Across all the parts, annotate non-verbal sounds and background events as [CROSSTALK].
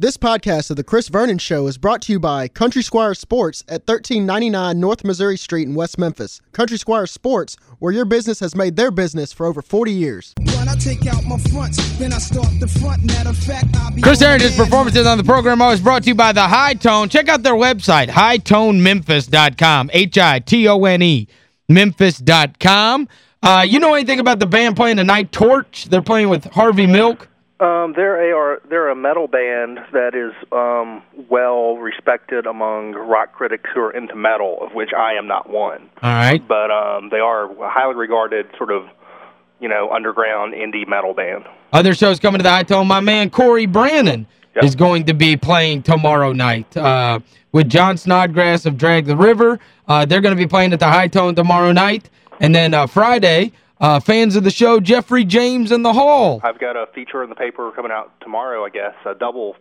This podcast of The Chris Vernon Show is brought to you by Country Squire Sports at 1399 North Missouri Street in West Memphis. Country Squire Sports, where your business has made their business for over 40 years. When I take out my fronts, then I start the front. Matter of fact, I'll be Chris on Harrington's the performances on the program always brought to you by The Hi-Tone. Check out their website, hightonememphis.com, H-I-T-O-N-E, memphis.com. Uh, you know anything about the band playing the Night Torch? They're playing with Harvey Milk. Um, they're a they're a metal band that is um, well respected among rock critics who are into metal, of which I am not one. All right. But um, they are a highly regarded sort of you know underground indie metal band. Other shows coming to the Hi-Tone. My man Cory Branan Yep. is going to be playing tomorrow night uh, with John Snodgrass of Drag the River. Uh, they're going to be playing at the Hi-Tone tomorrow night. And then uh, Friday, uh, fans of the show, Jeffrey James in the Hall. I've got a feature in the paper coming out tomorrow, I guess, a double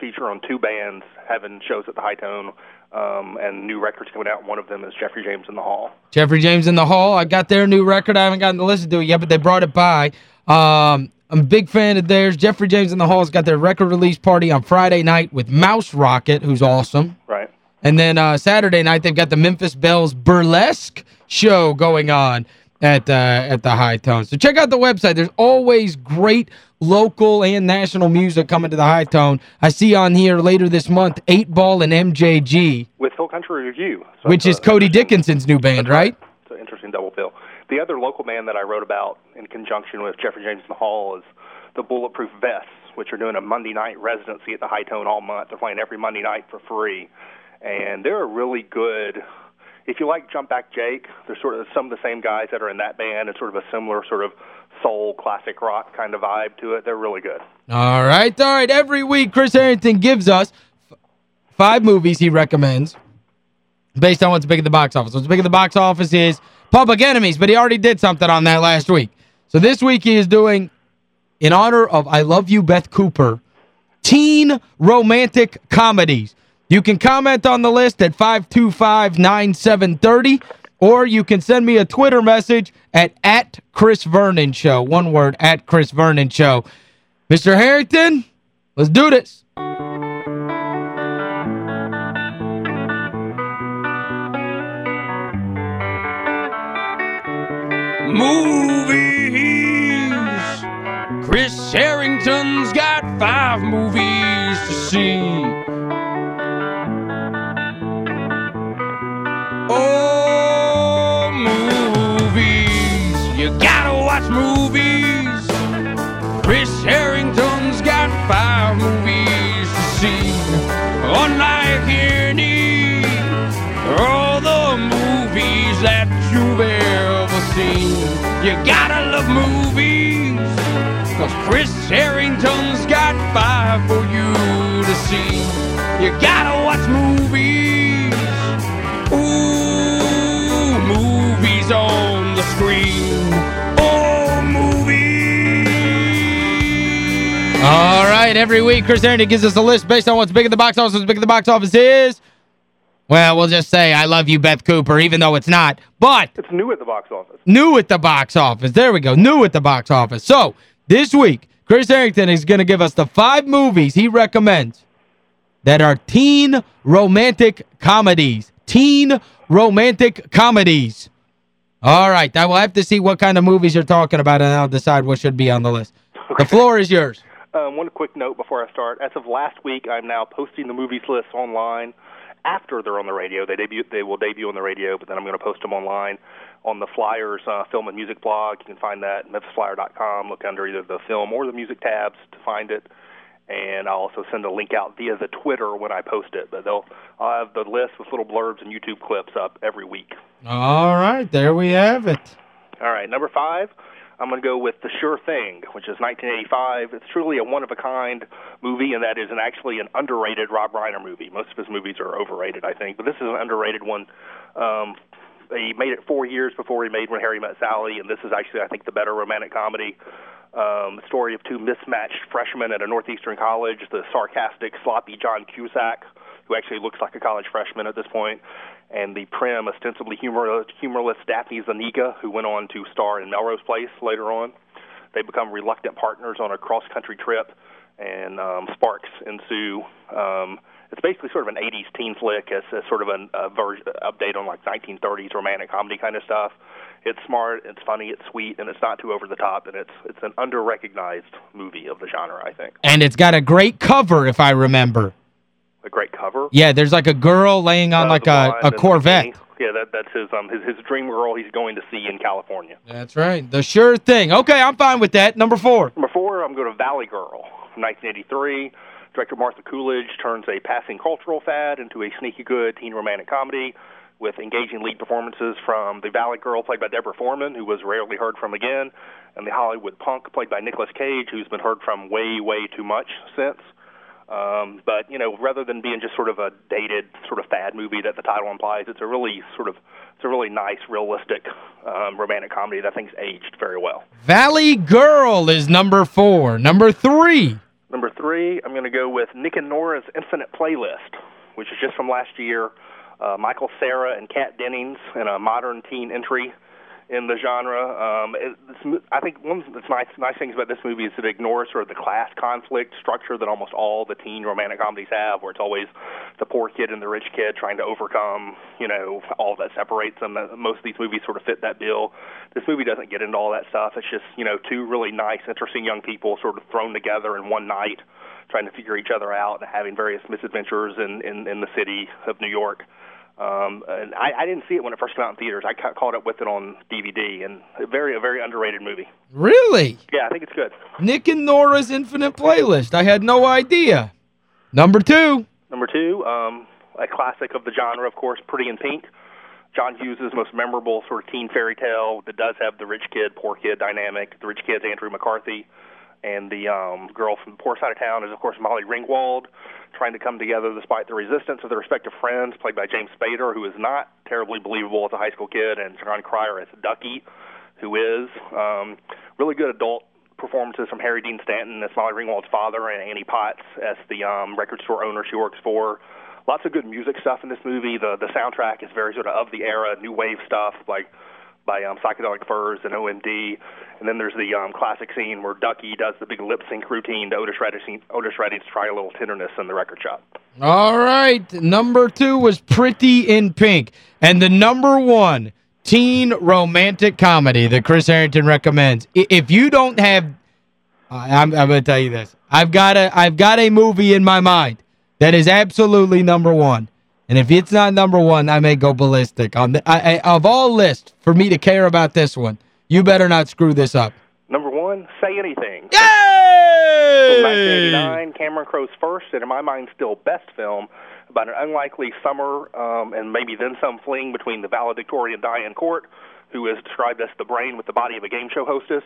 feature on two bands having shows at the Hi-Tone, um, and new records coming out. One of them is Jeffrey James in the Hall. Jeffrey James in the Hall. I got their new record. I haven't gotten to listen to it yet, but they brought it by. Um, I'm a big fan of theirs. Jeffrey James in the Hall's got their record release party on Friday night with Mouse Rocket, who's awesome. Right. And then uh, Saturday night, they've got the Memphis Bells Burlesque show going on at uh, at the Hi-Tone. So check out the website. There's always great local and national music coming to the Hi-Tone. I see on here later this month, 8 Ball and MJG, With Hill Country Revue. So which is Cody Dickinson's new band, right? It's an interesting double bill. The other local band that I wrote about in conjunction with Jeffrey James Hall is the Bulletproof Vests, which are doing a Monday night residency at the Hi-Tone all month. They're playing every Monday night for free, and they're a really good. If you like Jump Back Jake, they're sort of some of the same guys that are in that band. It's sort of a similar sort of soul classic rock kind of vibe to it. They're really good. All right, all right. Every week, Chris Harrington gives us five movies he recommends based on what's big at the box office. What's big at the box office is Public Enemies, but he already did something on that last week. So this week he is doing, in honor of I Love You, Beth Cooper, teen romantic comedies. You can comment on the list at 525-9730, or you can send me a Twitter message at, at Chris Vernon Show. One word, at Chris Vernon Show. Mr. Harrington, let's do this. Movies. Chris Harrington's got five movies You gotta love movies, cause Chris Harrington's got five for you to see. You gotta watch movies, ooh, movies on the screen. Oh, movies. All right, every week Chris Harrington gives us a list based on what's big at the box office. What's big at the box office is, well, we'll just say I love you, Beth Cooper, even though it's not. But It's new at the box office. new at the box office. There we go. New at the box office. So, this week, Chris Harrington is going to give us the five movies he recommends that are teen romantic comedies. Teen romantic comedies. All right. I will have to see what kind of movies you're talking about, and I'll decide what should be on the list. The floor is yours. Um, one quick note before I start. As of last week, I'm now posting the movies list online after they're on the radio. They debut. They will debut on the radio, but then I'm going to post them online on the Flyers uh, Film and Music blog. You can find that at memphisflyer.com. Look under either the film or the music tabs to find it. And I'll also send a link out via the Twitter when I post it. But they'll I'll have the list with little blurbs and YouTube clips up every week. All right. There we have it. All right, number five, I'm going to go with The Sure Thing, which is 1985. It's truly a one-of-a-kind movie, and that is an actually an underrated Rob Reiner movie. Most of his movies are overrated, I think, but this is an underrated one. Um, he made it four years before he made When Harry Met Sally, and this is actually, I think, the better romantic comedy. Um, story of two mismatched freshmen at a northeastern college, the sarcastic, sloppy John Cusack, who actually looks like a college freshman at this point, and the prim, ostensibly humorless, Daphne Zuniga, who went on to star in Melrose Place later on. They become reluctant partners on a cross-country trip, and um, sparks ensue. Um, it's basically sort of an 80s teen flick. It's sort of an, a version, update on like 1930s romantic comedy kind of stuff. It's smart, it's funny, it's sweet, and it's not too over the top, and it's it's an under-recognized movie of the genre, I think. And it's got a great cover, if I remember. A great cover. Yeah, there's like a girl laying on Uh, like a, a Corvette. Yeah, that that's his um his his dream girl he's going to see in California. That's right. The sure thing. Okay, I'm fine with that. Number four. Number four, I'm going to Valley Girl, 1983. Director Martha Coolidge turns a passing cultural fad into a sneaky good teen romantic comedy with engaging lead performances from the Valley Girl, played by Deborah Foreman, who was rarely heard from again, and the Hollywood punk, played by Nicolas Cage, who's been heard from way, way too much since. Um, but you know, rather than being just sort of a dated sort of fad movie that the title implies, it's a really sort of it's a really nice, realistic um, romantic comedy that I think's aged very well. Valley Girl is number four. Number three. Number three, I'm going to go with Nick and Nora's Infinite Playlist, which is just from last year. Uh, Michael Cera and Kat Dennings in a modern teen entry in the genre. Um, it, I think one of the nice, nice things about this movie is it ignores sort of the class conflict structure that almost all the teen romantic comedies have, where it's always the poor kid and the rich kid trying to overcome, you know, all that separates them. Uh, Most of these movies sort of fit that bill. This movie doesn't get into all that stuff. It's just, you know, two really nice, interesting young people sort of thrown together in one night, trying to figure each other out and having various misadventures in, in, in the city of New York. Um, and I, I didn't see it when it first came out in theaters. I ca- caught up with it on DVD, and a very, a very underrated movie. Really? Yeah, I think it's good. Nick and Nora's Infinite Playlist. I had no idea. Number two. Number two, um, a classic of the genre, of course, Pretty in Pink. John Hughes' most memorable sort of teen fairy tale that does have the rich kid, poor kid dynamic. The rich kid's Andrew McCarthy, and the um, girl from the poor side of town is, of course, Molly Ringwald, trying to come together despite the resistance of their respective friends, played by James Spader, who is not terribly believable as a high school kid, and Jon Cryer as Ducky, who is. Um, really good adult performances from Harry Dean Stanton as Molly Ringwald's father and Annie Potts as the um, record store owner she works for. Lots of good music stuff in this movie. The the soundtrack is very sort of of the era, new wave stuff like by um, Psychedelic Furs and OMD. And then there's the um, classic scene where Ducky does the big lip sync routine to Otis Redding, Otis Redding to try a little tenderness in the record shop. All right. Number two was Pretty in Pink. And the number one teen romantic comedy that Chris Harrington recommends. If you don't have... I'm, I'm going to tell you this. I've got a I've got a movie in my mind that is absolutely number one. And if it's not number one, I may go ballistic. On the, I, I, of all lists, for me to care about this one, you better not screw this up. Number one, Say Anything. Yay! 1989, Cameron Crowe's first, and in my mind, still best film about an unlikely summer um, and maybe then some fling between the valedictorian Diane Court, who is described as the brain with the body of a game show hostess,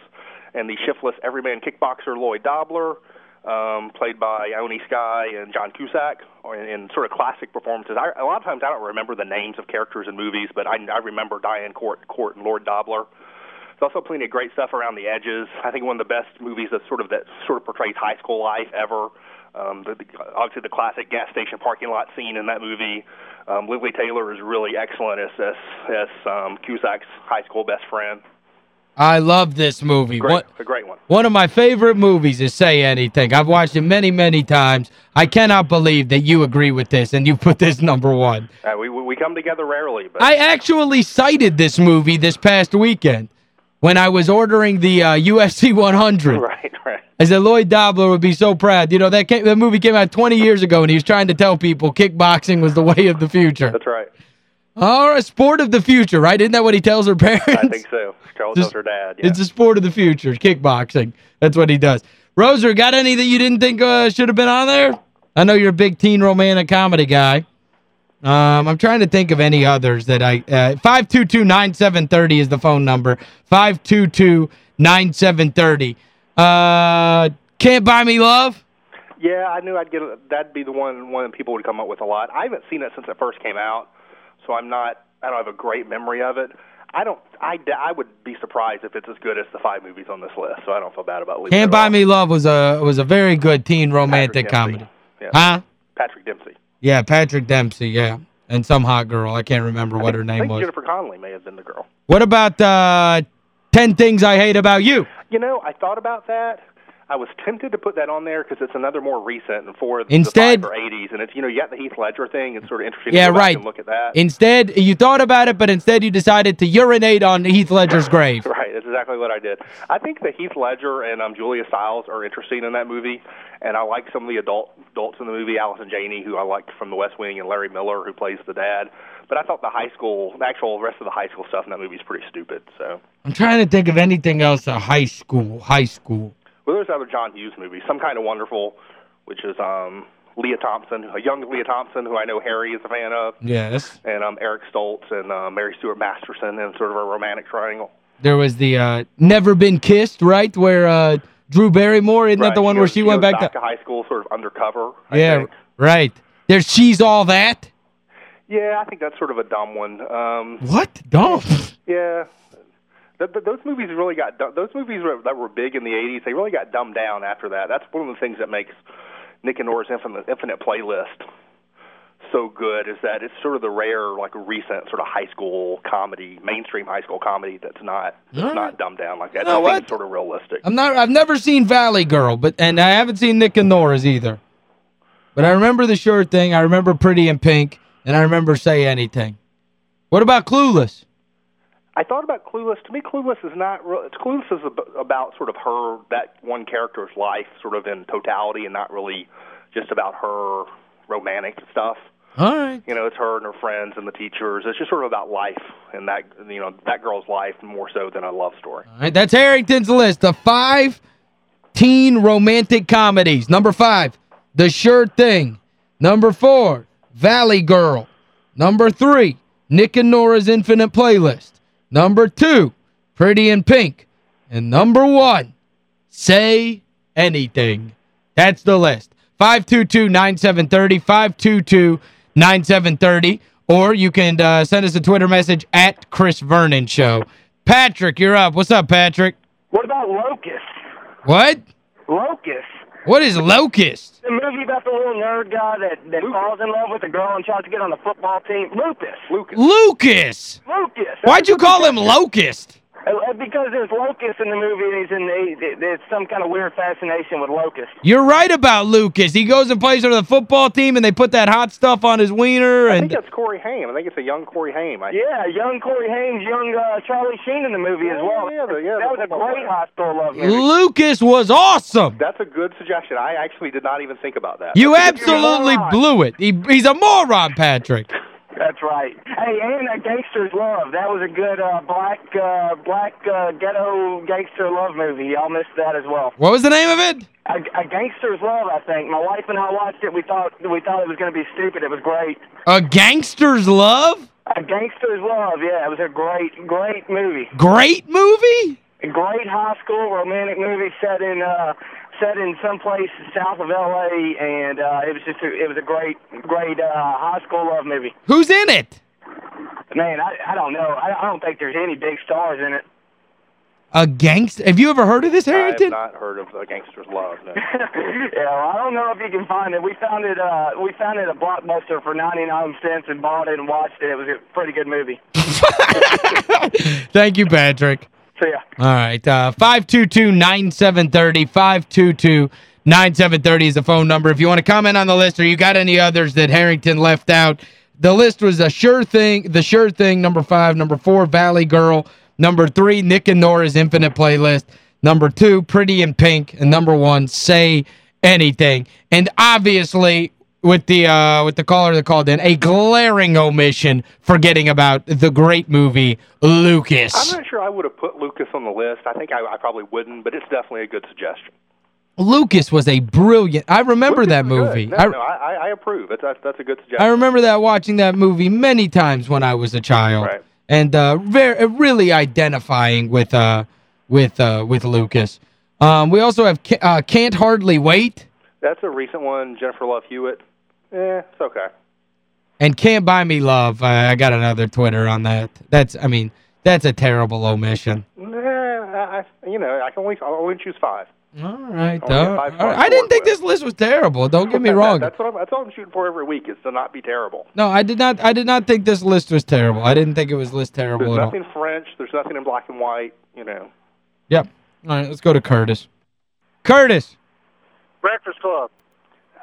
and the shiftless everyman kickboxer Lloyd Dobler, um, played by Ione Skye and John Cusack, or in, in sort of classic performances. I, a lot of times I don't remember the names of characters in movies, but I, I remember Diane Court, Court and Lloyd Dobler. There's also plenty of great stuff around the edges. I think one of the best movies that sort of that sort of portrays high school life ever. Um, the, the, obviously, the classic gas station parking lot scene in that movie. Um, Lili Taylor is really excellent as as, as um, Cusack's high school best friend. I love this movie. Great, What a great one. One of my favorite movies is Say Anything. I've watched it many, many times. I cannot believe that you agree with this and you put this [LAUGHS] number one. Uh, we we come together rarely, but I actually cited this movie this past weekend when I was ordering the uh, UFC [LAUGHS] 100. [LAUGHS] right, right. I said Lloyd Dobler would be so proud. You know, that, came, that movie came out 20 years ago and he was trying to tell people kickboxing was the way of the future. That's right. All right, sport of the future, right? Isn't that what he tells her parents? I think so. Charles tells her dad. Yeah. It's the sport of the future, kickboxing. That's what he does. Roser, got any that you didn't think uh, should have been on there? I know you're a big teen romantic comedy guy. Um, I'm trying to think of any others that I... Uh, 522-9730 is the phone number. 522-9730. Uh, Can't Buy Me Love? Yeah, I knew I'd get a, that'd be the one one people would come up with a lot. I haven't seen it since it first came out, so I'm not I don't have a great memory of it. I don't I, I would be surprised if it's as good as the five movies on this list, so I don't feel bad about leaving Can't Buy. Me Love was a was a very good teen romantic comedy. Yeah. Huh? Patrick Dempsey. Yeah, Patrick Dempsey, yeah. And some hot girl. I can't remember what her I name think was. Jennifer Connelly may have been the girl. What about uh 10 Things I Hate About You? You know, I thought about that. I was tempted to put that on there because it's another more recent and for Instead- the 5 80s, and it's you know you got the Heath Ledger thing. It's sort of interesting. Yeah, to right. Look at that. Instead, you thought about it, but instead you decided to urinate on Heath Ledger's [LAUGHS] grave. Right, that's exactly what I did. I think that Heath Ledger and um, Julia Stiles are interesting in that movie, and I like some of the adult adults in the movie, Allison Janney, who I liked from The West Wing, and Larry Miller, who plays the dad. But I thought the high school, the actual rest of the high school stuff in that movie is pretty stupid. So, I'm trying to think of anything else a high school, high school. Well, there's other John Hughes movies, Some Kind of Wonderful, which is um, Lea Thompson, a young Lea Thompson, who I know Harry is a fan of, Yes. and um, Eric Stoltz and uh, Mary Stuart Masterson, and sort of a romantic triangle. There was the uh, Never Been Kissed, right, where uh, Drew Barrymore, isn't that the one she where goes- she went goes back, to high school, sort of undercover. I Yeah, think. right. There's She's All That. Yeah, I think that's sort of a dumb one. Um, What? Dumb. yeah, th- th- those movies really got du- those movies were, that were big in the '80s. They really got dumbed down after that. That's one of the things that makes Nick and Nora's Infinite, Infinite Playlist so good is that it's sort of the rare, like recent sort of high school comedy, mainstream high school comedy that's not that's right. not dumbed down like that. You know what? sort of realistic. I'm not I've never seen Valley Girl, but and I haven't seen Nick and Nora's either. But I remember the sure thing, I remember Pretty in Pink, and I remember Say Anything. What about Clueless? I thought about Clueless. To me, Clueless is not real. Clueless is ab- about sort of her that one character's life, sort of in totality, and not really just about her romantic stuff. All right. You know, it's her and her friends and the teachers. It's just sort of about life and that you know that girl's life more so than a love story. All right, that's Harrington's list of five teen romantic comedies. Number five, The Sure Thing. Number four, Valley Girl. Number three, Nick and Nora's Infinite Playlist. Number two, Pretty in Pink. And number one, Say Anything. That's the list. 522-9730, 522-9730. Or you can uh, send us a Twitter message at Chris Vernon Show. Patrick, you're up. What's up, Patrick? What about Locust? What? Locust. What is Locust? The movie about the little nerd guy that, that falls in love with a girl and tries to get on the football team. Lupus. Lucas. Lucas! Lucas. Why'd you call him Locust? Uh, uh, Because there's Locust in the movie and he's in the, there's some kind of weird fascination with Locust. You're right about Lucas. He goes and plays for the football team, and they put that hot stuff on his wiener. And... I think that's Corey Haim. I think it's a young Corey Haim. I, Yeah, young Corey Haim, young uh, Charlie Sheen in the movie as well. Yeah, the- yeah, that was a great player. high school love movie. Lucas was awesome. That's a good suggestion. I actually did not even think about that. You That's absolutely blew it. He, he's a moron, Patrick. Right. Hey, and a Gangster's Love. That was a good uh, black uh, black uh, ghetto gangster love movie. Y'all missed that as well. What was the name of it? A, a Gangster's Love, I think. My wife and I watched it. We thought we thought it was going to be stupid. It was great. A Gangster's Love? A Gangster's Love. Yeah, it was a great great movie. Great movie? A great high school romantic movie set in uh, set in someplace south of L.A. And uh, it was just a, it was a great great uh, high school love movie. Who's in it? Man, I I don't know. I, I don't think there's any big stars in it. A gangster? Have you ever heard of this, I have Harrington? not heard of A Gangster's Love. No. [LAUGHS] yeah, well, I don't know if you can find it. We found it. Uh, we found it at Blockbuster for ninety nine cents and bought it and watched it. It was a pretty good movie. [LAUGHS] Thank you, Patrick. So yeah. All right. Uh, 522-9730. 522-9730 is the phone number. If you want to comment on the list or you got any others that Harrington left out, the list was a sure thing, the sure thing, number five. Number four, Valley Girl. Number three, Nick and Nora's Infinite Playlist. Number two, Pretty in Pink. And number one, Say Anything. And obviously, with the uh, with the caller that called in, a glaring omission forgetting about the great movie Lucas. I'm not sure I would have put Lucas on the list. I think I, I probably wouldn't, but it's definitely a good suggestion. Lucas was a brilliant. I remember Lucas that movie. No, I, no, I, I- approve. That's, that's that's a good suggestion. I remember that watching that movie many times when I was a child. Right. And uh very really identifying with uh with uh with Lucas. Um we also have uh, Can't Hardly Wait That's a recent one. Jennifer Love Hewitt. Eh, it's okay. and Can't Buy Me Love. I, I got another Twitter on that. That's I mean, that's a terrible omission. Nah, I, I, you know, I can only I'll only choose five. All right. Only uh, five all right. I didn't think with. this list was terrible. Don't get me [LAUGHS] wrong. That's what I'm, that's all I'm shooting for every week is to not be terrible. No, I did not I did not think this list was terrible. I didn't think it was list terrible There's at all. nothing French. There's nothing in black and white. You know. Yep. All right, let's go to Curtis. Curtis. Breakfast Club.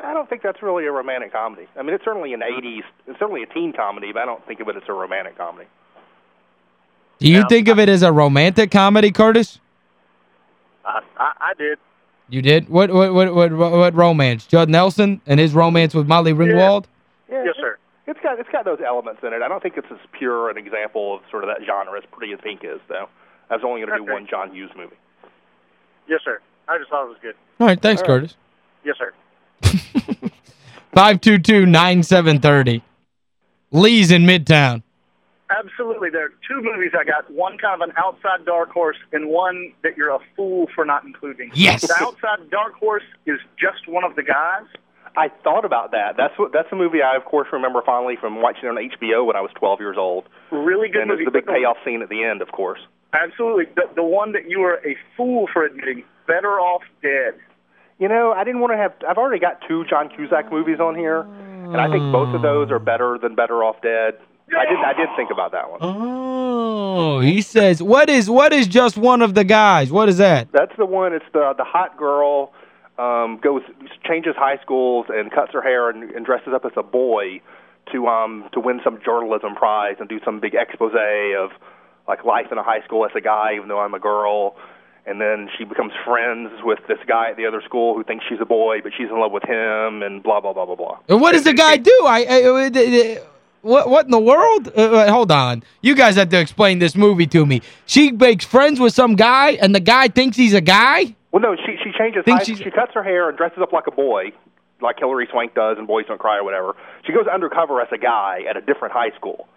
I don't think that's really a romantic comedy. I mean, it's certainly an mm-hmm. 80s, it's certainly a teen comedy, but I don't think of it as a romantic comedy. Do you think of it as a romantic comedy, Curtis? I, I, I did. You did? What what what what what romance? Judd Nelson and his romance with Molly Ringwald? Yeah, Yes, sir. It's got it's got those elements in it. I don't think it's as pure an example of sort of that genre as Pretty in Pink is, though. I was only going to do one John Hughes movie. Yes, sir. I just thought it was good. All right, thanks, All right. Curtis. Yes, sir. [LAUGHS] 522-9730. Lee's in Midtown. Absolutely. There are two movies I got. One kind of an outside dark horse, and one that you're a fool for not including. Yes. The outside dark horse is just one of the guys. I thought about that. That's what that's a movie I of course remember fondly from watching it on HBO when I was 12 years old. Really good and there's movie. the big payoff scene at the end, of course. Absolutely. The, the one that you are a fool for admitting, Better Off Dead. You know, I didn't want to have. I've already got two John Cusack movies on here, and I think both of those are better than Better Off Dead. I did. I did think about that one. Oh, he says, what is what is just one of the guys? What is that? That's the one. It's the the hot girl um, goes changes high schools and cuts her hair and, and dresses up as a boy to um to win some journalism prize and do some big expose of like life in a high school as a guy, even though I'm a girl. And then she becomes friends with this guy at the other school who thinks she's a boy, but she's in love with him, and blah blah blah blah blah. And what does the guy do? I, I uh, uh, what what in the world? Uh, uh, hold on. You guys have to explain this movie to me. She makes friends with some guy and the guy thinks he's a guy? Well, no, she she changes. Think she cuts her hair and dresses up like a boy, like Hilary Swank does in Boys Don't Cry or whatever. She goes undercover as a guy at a different high school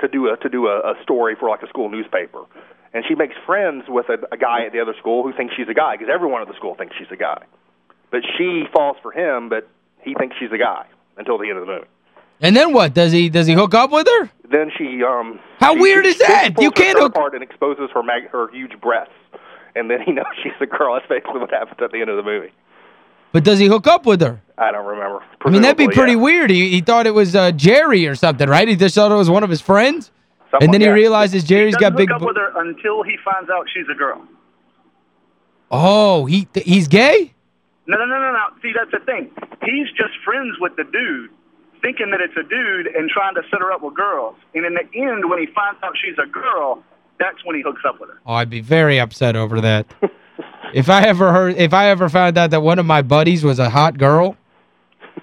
to do a to do a, a story for like a school newspaper, and she makes friends with a, a guy at the other school who thinks she's a guy because everyone at the school thinks she's a guy, but she falls for him, but he thinks she's a guy until the end of the movie. And then what? Does he does he hook up with her? Then she um. How she- weird she- is that? You can't hook- apart and exposes her mag- her huge breasts, and then he [LAUGHS] knows she's a girl. That's basically what happens at the end of the movie. But does he hook up with her? I don't remember. I mean, that'd be pretty yeah. weird. He, he thought it was uh, Jerry or something, right? He just thought it was one of his friends? Something and then he that. realizes Jerry's he got big... up with her until he finds out she's a girl. Oh, he he's gay? No, no, no, no, no. See, that's the thing. He's just friends with the dude, thinking that it's a dude and trying to set her up with girls. And in the end, when he finds out she's a girl, that's when he hooks up with her. Oh, I'd be very upset over that. [LAUGHS] if I ever heard if I ever found out that one of my buddies was a hot girl,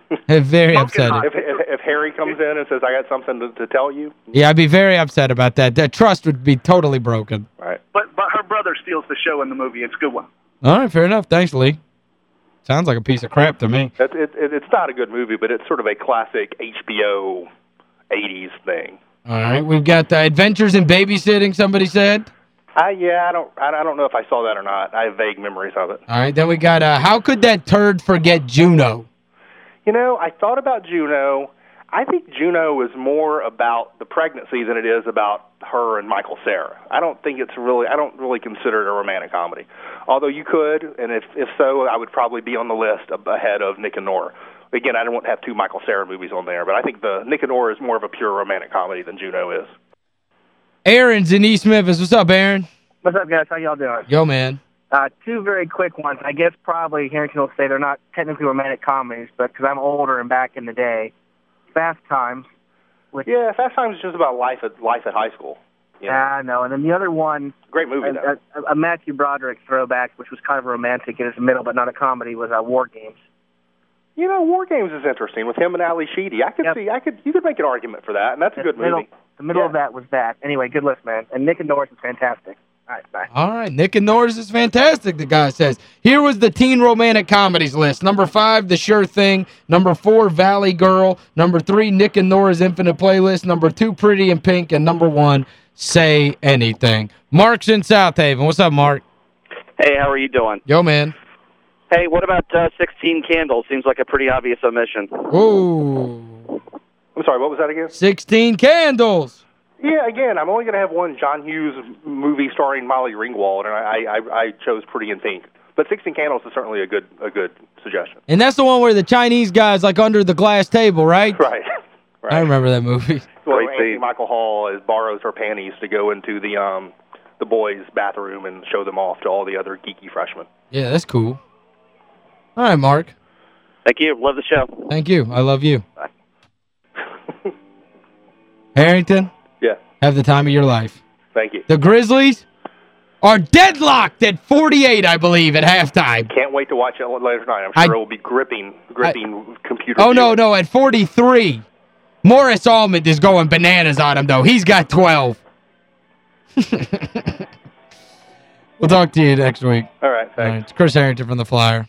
[LAUGHS] very Smoking upset. If, if, if Harry comes in and says, I got something to, to tell you, Yeah, I'd be very upset about that. That trust would be totally broken. right. But but her brother steals the show in the movie. It's a good one. All right, fair enough. Thanks, Lee. Sounds like a piece of crap to me. It, it, it, it's not a good movie, but it's sort of a classic HBO 80s thing. All right, we've got uh, Adventures in Babysitting, somebody said. I, yeah, I don't, I, I don't know if I saw that or not. I have vague memories of it. All right, then we got uh, How Could That Turd Forget Juno? You know, I thought about Juno. I think Juno is more about the pregnancy than it is about her and Michael Cera. I don't think it's really I don't really consider it a romantic comedy. Although you could, and if if so, I would probably be on the list ahead of Nick and Nora. Again, I don't want to have two Michael Cera movies on there, but I think the Nick and Nora is more of a pure romantic comedy than Juno is. Aaron's in East Memphis. What's up, Aaron? What's up, guys? How y'all doing? Yo, man. Uh, two very quick ones. I guess probably Harrington will say they're not technically romantic comedies, but because I'm older and back in the day, Fast Times. Which, Yeah, Fast Times is just about life at life at high school. Yeah? I know. And then the other one, Great movie a, though. a, a Matthew Broderick throwback, which was kind of romantic in its middle, but not a comedy, was uh, War Games. You know, War Games is interesting with him and Ally Sheedy. I could Yep. see, I could, you could make an argument for that, and that's a good the middle, movie. The middle Yeah. of that was that. Anyway, good list, man. And Nick and Norris is fantastic. All right, bye. All right, Nick and Norris is fantastic, the guy says. Here was the teen romantic comedies list. Number five, The Sure Thing. Number four, Valley Girl. Number three, Nick and Nora's Infinite Playlist. Number two, Pretty in Pink. And number one, Say Anything. Mark's in South Haven. What's up, Mark? Hey, how are you doing? Yo, man. Hey, what about uh, 16 Candles? Seems like a pretty obvious omission. Ooh. I'm sorry, what was that again? 16 Candles. Yeah, again, I'm only going to have one John Hughes movie starring Molly Ringwald, and I, I, I chose Pretty in Pink. But 16 Candles is certainly a good a good suggestion. And that's the one where the Chinese guy's like under the glass table, right? [LAUGHS] Right. right. [LAUGHS] I remember that movie. Well, Great Anthony. Michael Hall is borrows her panties to go into the um the boys' bathroom and show them off to all the other geeky freshmen. Yeah, that's cool. All right, Mark. Thank you. Love the show. Thank you. I love you. Bye. [LAUGHS] Harrington, Yeah, have the time of your life. thank you. The Grizzlies are deadlocked at 48, I believe, at halftime. Can't wait to watch it later tonight. I'm I- sure it will be gripping, gripping computer. Oh, no, no, at 43. Morris Almond is going bananas on him, though. He's got 12. [LAUGHS] we'll talk to you next week. All right, thanks. right, it's Chris Harrington from The Flyer.